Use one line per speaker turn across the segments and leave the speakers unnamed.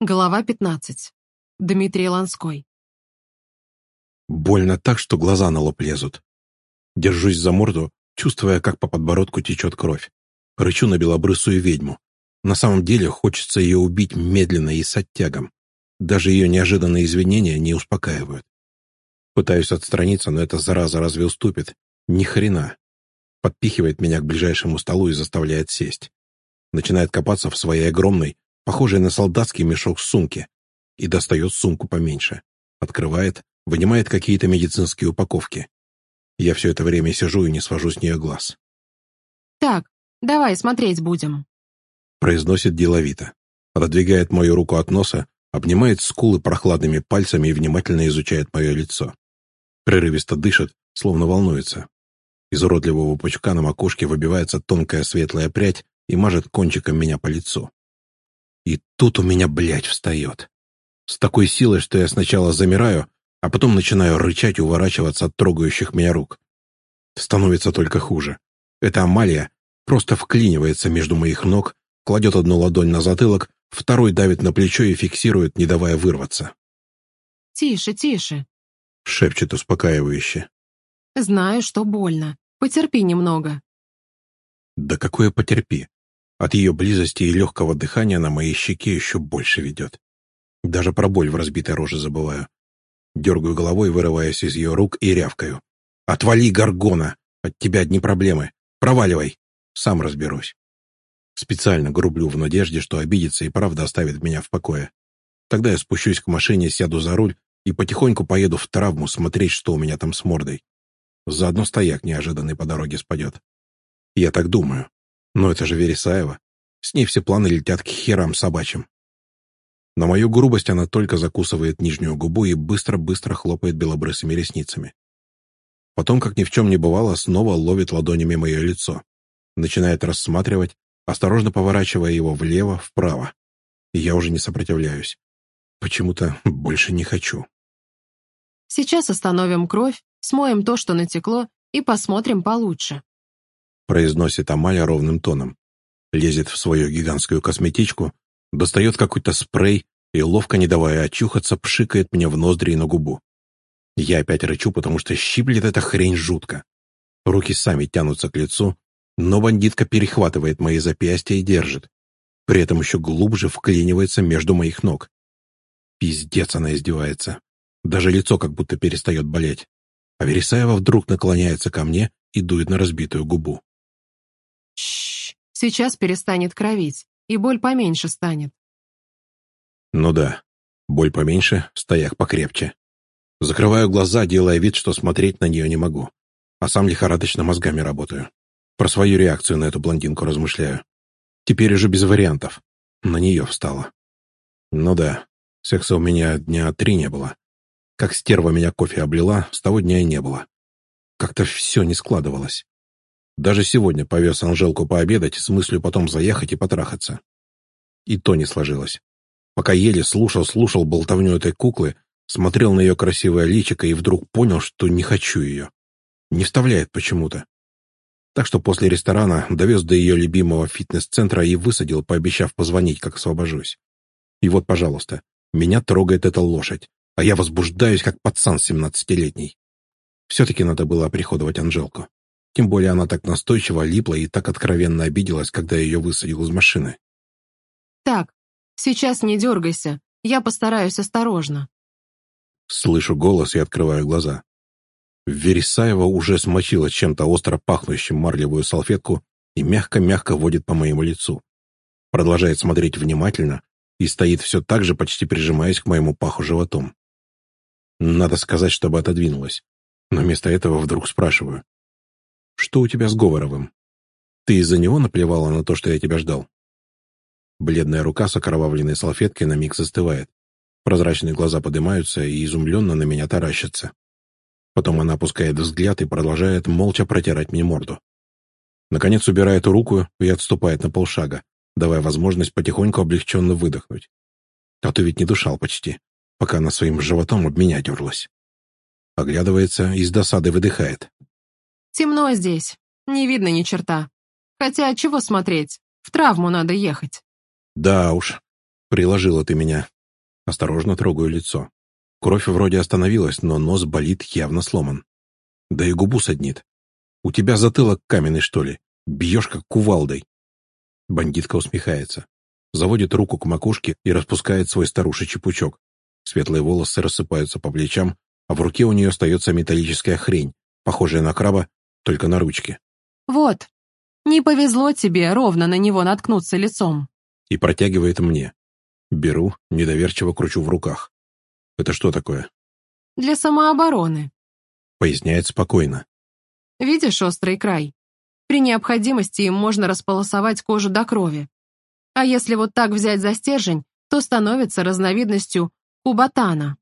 Глава 15. Дмитрий Ланской.
Больно так, что глаза на лоб лезут. Держусь за морду, чувствуя, как по подбородку течет кровь. Рычу на белобрысую ведьму. На самом деле хочется ее убить медленно и с оттягом. Даже ее неожиданные извинения не успокаивают. Пытаюсь отстраниться, но эта зараза разве уступит? Ни хрена. Подпихивает меня к ближайшему столу и заставляет сесть. Начинает копаться в своей огромной, похожей на солдатский мешок сумки, и достает сумку поменьше. Открывает, вынимает какие-то медицинские упаковки. Я все это время сижу и не свожу с нее глаз.
«Так, давай смотреть будем», —
произносит деловито. Отодвигает мою руку от носа, обнимает скулы прохладными пальцами и внимательно изучает мое лицо. Прерывисто дышит, словно волнуется. Из уродливого пучка на макушке выбивается тонкая светлая прядь и мажет кончиком меня по лицу. И тут у меня, блядь, встает. С такой силой, что я сначала замираю, а потом начинаю рычать и уворачиваться от трогающих меня рук. Становится только хуже. Эта Амалия просто вклинивается между моих ног, кладет одну ладонь на затылок, второй давит на плечо и фиксирует, не давая вырваться.
«Тише, тише», —
шепчет успокаивающе.
«Знаю, что больно. Потерпи немного».
«Да какое потерпи? От ее близости и легкого дыхания на моей щеке еще больше ведет. Даже про боль в разбитой роже забываю. Дергаю головой, вырываясь из ее рук и рявкаю. «Отвали, Гаргона! От тебя одни проблемы! Проваливай! Сам разберусь!» Специально грублю в надежде, что обидится и правда оставит меня в покое. Тогда я спущусь к машине, сяду за руль и потихоньку поеду в травму смотреть, что у меня там с мордой. Заодно стояк неожиданный по дороге спадет. Я так думаю. Но это же Вересаева. С ней все планы летят к херам собачьим. На мою грубость она только закусывает нижнюю губу и быстро-быстро хлопает белобрысыми ресницами. Потом, как ни в чем не бывало, снова ловит ладонями мое лицо. Начинает рассматривать, осторожно поворачивая его влево, вправо. И я уже не сопротивляюсь. Почему-то больше не хочу.
Сейчас остановим кровь, смоем то, что натекло, и посмотрим получше
произносит Амаля ровным тоном. Лезет в свою гигантскую косметичку, достает какой-то спрей и, ловко не давая очухаться, пшикает мне в ноздри и на губу. Я опять рычу, потому что щиплет эта хрень жутко. Руки сами тянутся к лицу, но бандитка перехватывает мои запястья и держит. При этом еще глубже вклинивается между моих ног. Пиздец она издевается. Даже лицо как будто перестает болеть. А Вересаева вдруг наклоняется ко мне и дует на разбитую губу.
Сейчас перестанет кровить, и боль поменьше станет.
Ну да, боль поменьше, стояк покрепче. Закрываю глаза, делая вид, что смотреть на нее не могу. А сам лихорадочно мозгами работаю. Про свою реакцию на эту блондинку размышляю. Теперь уже без вариантов. На нее встала. Ну да, секса у меня дня три не было. Как стерва меня кофе облила, с того дня и не было. Как-то все не складывалось. Даже сегодня повез Анжелку пообедать с мыслью потом заехать и потрахаться. И то не сложилось. Пока еле слушал-слушал болтовню этой куклы, смотрел на ее красивое личико и вдруг понял, что не хочу ее. Не вставляет почему-то. Так что после ресторана довез до ее любимого фитнес-центра и высадил, пообещав позвонить, как освобожусь. И вот, пожалуйста, меня трогает эта лошадь, а я возбуждаюсь, как пацан семнадцатилетний. Все-таки надо было оприходовать Анжелку. Тем более она так настойчиво липла и так откровенно обиделась, когда ее высадил из машины.
«Так, сейчас не дергайся, я постараюсь осторожно».
Слышу голос и открываю глаза. Вересаева уже смочила чем-то остро пахнущим марлевую салфетку и мягко-мягко водит по моему лицу. Продолжает смотреть внимательно и стоит все так же, почти прижимаясь к моему паху животом. Надо сказать, чтобы отодвинулась, но вместо этого вдруг спрашиваю. Что у тебя с Говоровым? Ты из-за него наплевала на то, что я тебя ждал?» Бледная рука с окровавленной салфеткой на миг застывает. Прозрачные глаза поднимаются и изумленно на меня таращатся. Потом она опускает взгляд и продолжает молча протирать мне морду. Наконец убирает руку и отступает на полшага, давая возможность потихоньку облегченно выдохнуть. А то ведь не дышал почти, пока она своим животом об меня дерлась. Оглядывается и с досады выдыхает.
Темно здесь, не видно ни черта. Хотя чего смотреть, в травму надо ехать.
Да уж, Приложила ты меня. Осторожно трогаю лицо. Кровь вроде остановилась, но нос болит, явно сломан. Да и губу саднит. У тебя затылок каменный, что ли? Бьешь как кувалдой. Бандитка усмехается. Заводит руку к макушке и распускает свой старушечий пучок. Светлые волосы рассыпаются по плечам, а в руке у нее остается металлическая хрень, похожая на краба, только на ручке.
«Вот, не повезло тебе ровно на него наткнуться лицом».
И протягивает мне. Беру, недоверчиво кручу в руках. Это что такое?
Для самообороны.
Поясняет спокойно.
Видишь острый край? При необходимости им можно располосовать кожу до крови. А если вот так взять за стержень, то становится разновидностью кубатана.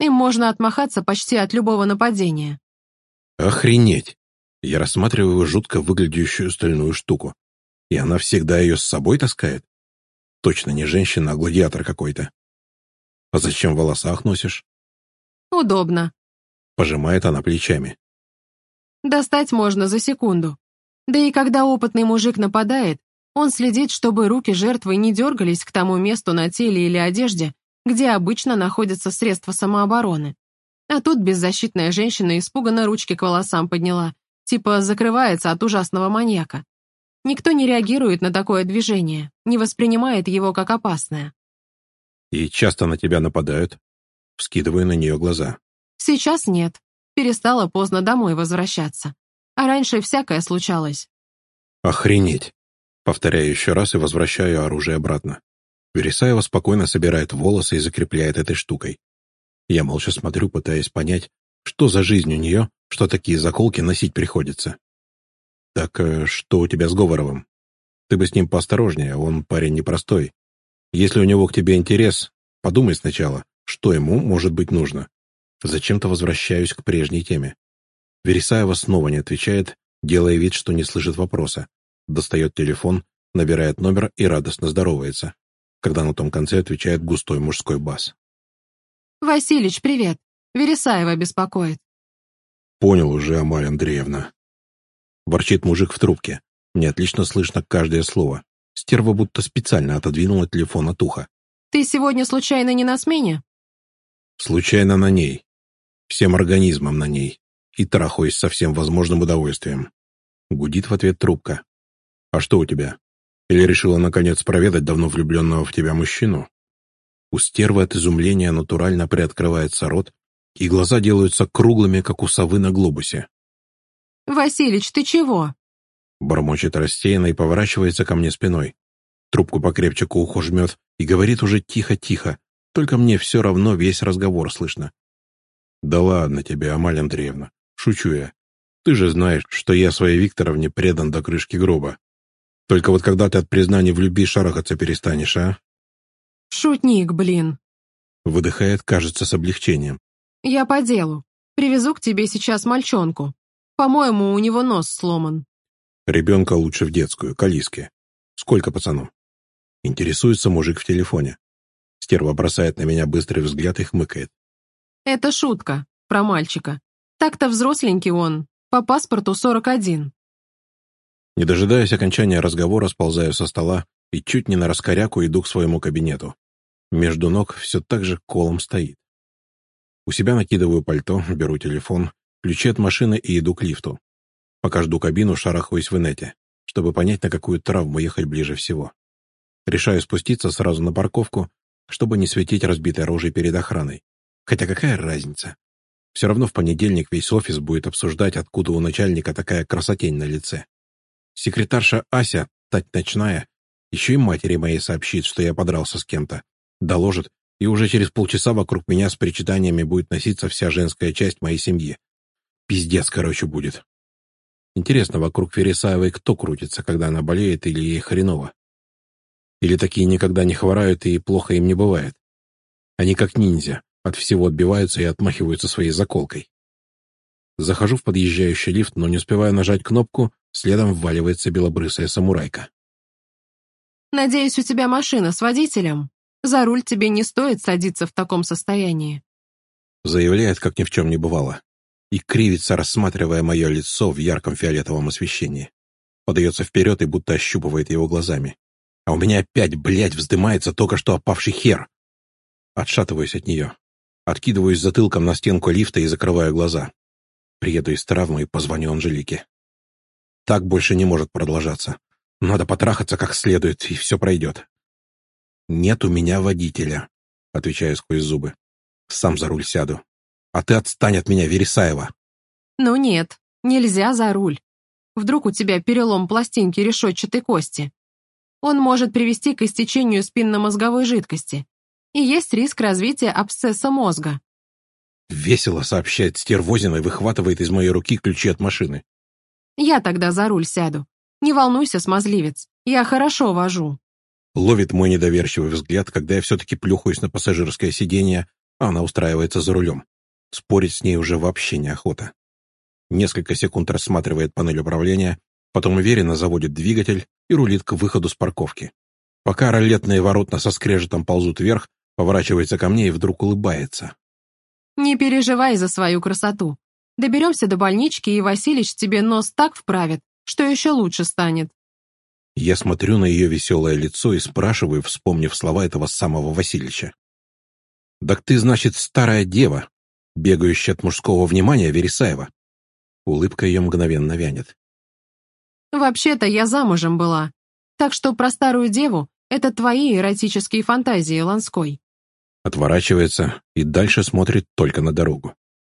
Им можно отмахаться почти от любого нападения.
Охренеть! Я рассматриваю жутко выглядящую стальную штуку. И она всегда ее с собой таскает? Точно не женщина, а гладиатор какой-то. А зачем в волосах носишь?
Удобно.
Пожимает она плечами.
Достать можно за секунду. Да и когда опытный мужик нападает, он следит, чтобы руки жертвы не дергались к тому месту на теле или одежде, где обычно находятся средства самообороны. А тут беззащитная женщина испуганно ручки к волосам подняла, типа закрывается от ужасного маньяка. Никто не реагирует на такое движение, не воспринимает его как опасное.
«И часто на тебя нападают?» Вскидываю на нее глаза.
«Сейчас нет. Перестала поздно домой возвращаться. А раньше всякое случалось».
«Охренеть!» Повторяю еще раз и возвращаю оружие обратно. Вересаева спокойно собирает волосы и закрепляет этой штукой. Я молча смотрю, пытаясь понять, что за жизнь у нее, что такие заколки носить приходится. «Так э, что у тебя с Говоровым? Ты бы с ним поосторожнее, он парень непростой. Если у него к тебе интерес, подумай сначала, что ему может быть нужно. Зачем-то возвращаюсь к прежней теме. Вересаева снова не отвечает, делая вид, что не слышит вопроса. Достает телефон, набирает номер и радостно здоровается, когда на том конце отвечает густой мужской бас.
«Василич, привет. Вересаева беспокоит».
«Понял уже, Амаль Андреевна». Ворчит мужик в трубке. Мне отлично слышно каждое слово. Стерва будто специально отодвинула телефон от уха.
«Ты сегодня случайно не на смене?»
«Случайно на ней. Всем организмом на ней. И трахаюсь со всем возможным удовольствием». Гудит в ответ трубка. «А что у тебя? Или решила, наконец, проведать давно влюбленного в тебя мужчину?» У стервы от изумления натурально приоткрывается рот, и глаза делаются круглыми, как у совы на глобусе.
«Василич, ты чего?»
Бормочет рассеянно и поворачивается ко мне спиной. Трубку покрепче к уху жмет и говорит уже тихо-тихо, только мне все равно весь разговор слышно. «Да ладно тебе, Амаль Андреевна, шучу я. Ты же знаешь, что я своей Викторовне предан до крышки гроба. Только вот когда ты от признания в любви шарахаться перестанешь, а?»
«Шутник, блин!»
Выдыхает, кажется, с облегчением.
«Я по делу. Привезу к тебе сейчас мальчонку. По-моему, у него нос сломан».
Ребенка лучше в детскую, к Алиске. Сколько пацану? Интересуется мужик в телефоне. Стерва бросает на меня быстрый взгляд и хмыкает.
Это шутка про мальчика. Так-то взросленький он, по паспорту 41.
Не дожидаясь окончания разговора, сползаю со стола и чуть не на раскоряку иду к своему кабинету. Между ног все так же колом стоит. У себя накидываю пальто, беру телефон, ключи от машины и иду к лифту. Пока жду кабину, шарахаюсь в инете, чтобы понять, на какую травму ехать ближе всего. Решаю спуститься сразу на парковку, чтобы не светить разбитой оружие перед охраной. Хотя какая разница? Все равно в понедельник весь офис будет обсуждать, откуда у начальника такая красотень на лице. Секретарша Ася, тать ночная, еще и матери моей сообщит, что я подрался с кем-то. Доложит, и уже через полчаса вокруг меня с причитаниями будет носиться вся женская часть моей семьи. Пиздец, короче, будет. Интересно, вокруг Вересаевой кто крутится, когда она болеет или ей хреново? Или такие никогда не хворают и плохо им не бывает? Они как ниндзя, от всего отбиваются и отмахиваются своей заколкой. Захожу в подъезжающий лифт, но не успеваю нажать кнопку, следом вваливается белобрысая самурайка.
«Надеюсь, у тебя машина с водителем. За руль тебе не стоит садиться в таком состоянии»,
заявляет, как ни в чем не бывало и кривится, рассматривая мое лицо в ярком фиолетовом освещении. Подается вперед и будто ощупывает его глазами. а у меня опять, блядь, вздымается только что опавший хер. Отшатываюсь от нее. Откидываюсь затылком на стенку лифта и закрываю глаза. Приеду из травмы и позвоню Анжелике. Так больше не может продолжаться. Надо потрахаться как следует, и все пройдет. «Нет у меня водителя», — отвечаю сквозь зубы. «Сам за руль сяду. А ты отстань от меня, Вересаева».
«Ну нет, нельзя за руль. Вдруг у тебя перелом пластинки решетчатой кости. Он может привести к истечению спинномозговой жидкости. И есть риск развития абсцесса мозга».
Весело сообщает Стервозина и выхватывает из моей руки ключи от машины.
«Я тогда за руль сяду. Не волнуйся, смазливец, я хорошо вожу».
Ловит мой недоверчивый взгляд, когда я все-таки плюхаюсь на пассажирское сиденье, а она устраивается за рулем. Спорить с ней уже вообще неохота. Несколько секунд рассматривает панель управления, потом уверенно заводит двигатель и рулит к выходу с парковки. Пока ролетные воротна со скрежетом ползут вверх, поворачивается ко мне и вдруг улыбается.
«Не переживай за свою красоту. Доберемся до больнички, и Василич тебе нос так вправит, что еще лучше станет».
Я смотрю на ее веселое лицо и спрашиваю, вспомнив слова этого самого Васильича. «Так ты, значит, старая дева, бегающая от мужского внимания Вересаева?» Улыбка ее мгновенно вянет.
«Вообще-то я замужем была, так что про старую деву это твои эротические фантазии, Ланской».
Отворачивается и дальше смотрит только на дорогу.